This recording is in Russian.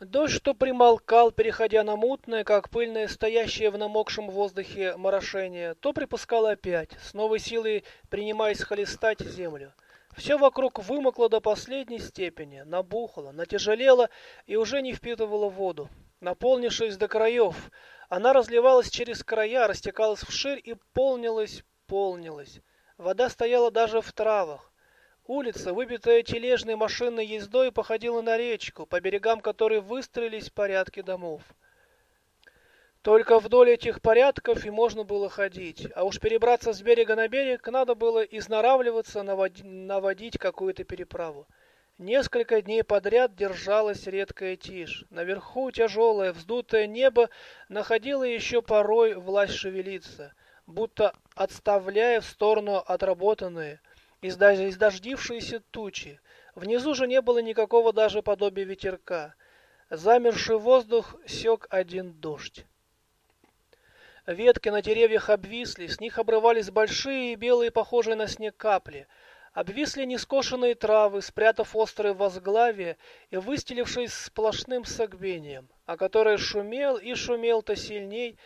Дождь то примолкал, переходя на мутное, как пыльное, стоящее в намокшем воздухе морошение, то припускал опять, с новой силой принимаясь холестать землю. Все вокруг вымокло до последней степени, набухло, натяжелело и уже не впитывало воду. Наполнившись до краев, она разливалась через края, растекалась вширь и полнилась, полнилась. Вода стояла даже в травах. Улица, выбитая тележной машинной ездой, походила на речку, по берегам которой выстроились порядки домов. Только вдоль этих порядков и можно было ходить, а уж перебраться с берега на берег надо было изнаравливаться, наводить, наводить какую-то переправу. Несколько дней подряд держалась редкая тишь. Наверху тяжелое, вздутое небо находило еще порой власть шевелиться, будто отставляя в сторону отработанные, издождившиеся тучи. Внизу же не было никакого даже подобия ветерка. Замерший воздух сёк один дождь. Ветки на деревьях обвисли, с них обрывались большие белые, похожие на снег капли. Обвисли нескошенные травы, спрятав острые возглавия и выстелившись сплошным согбением, а который шумел и шумел то сильней,